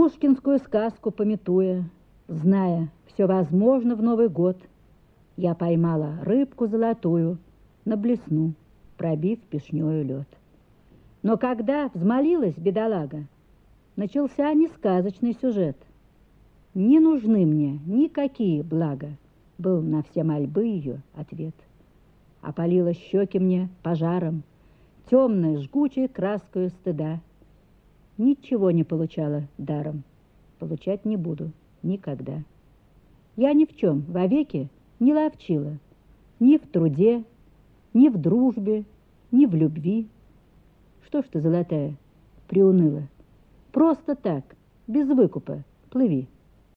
Пушкинскую сказку пометуя, зная, все возможно в Новый год, я поймала рыбку золотую на блесну, пробив пешнёю лед. Но когда взмолилась бедолага, начался несказочный сюжет. Не нужны мне никакие блага, был на все мольбы ее ответ. Опалила щеки мне пожаром, темной жгучей краскою стыда. Ничего не получала даром, получать не буду никогда. Я ни в чем вовеки не ловчила, ни в труде, ни в дружбе, ни в любви. Что ж ты, золотая, приуныла? Просто так, без выкупа, плыви.